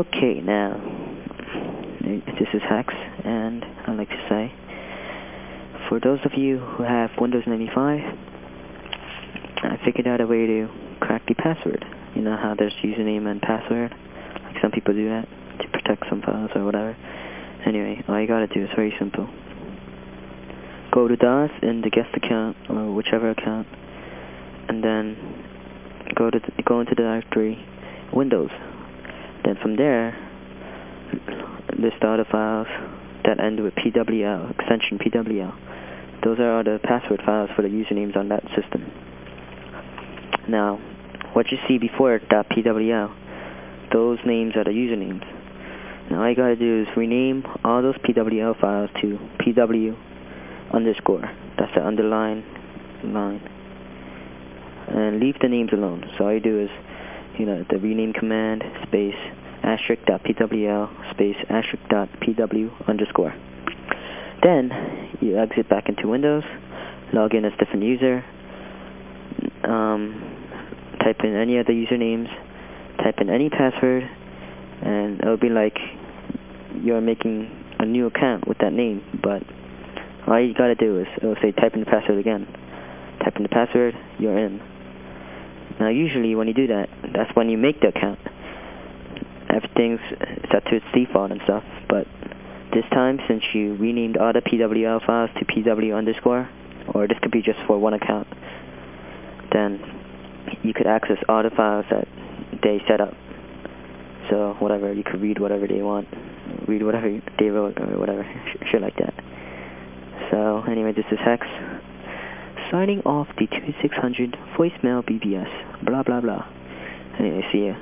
Okay, now, this is Hex, and I'd like to say, for those of you who have Windows 95, I figured out a way to crack the password. You know how there's username and password? Like some people do that to protect some files or whatever. Anyway, all you gotta do is very simple. Go to DOS in the guest account, or whichever account, and then go, to go into the directory Windows. Then from there, list all the files that end with PWL, extension PWL. Those are all the password files for the usernames on that system. Now, what you see before .pwl, those names are the usernames. Now all you gotta do is rename all those PWL files to PW underscore. That's the underline line. And leave the names alone. So all you do is you know, the rename command space asterisk.pwl space asterisk.pw underscore. Then you exit back into Windows, log in as different user, um, type in any other usernames, type in any password, and it'll be like you're making a new account with that name, but all you gotta do is it'll say type in the password again. Type in the password, you're in. Now usually when you do that, that's when you make the account. Everything's set to its default and stuff, but this time since you renamed all the PWL files to PW underscore, or this could be just for one account, then you could access all the files that they set up. So whatever, you could read whatever they want, read whatever they wrote or whatever, shit like that. So anyway, this is Hex signing off the 2600 voicemail BBS, blah, blah, blah. Anyway, see ya.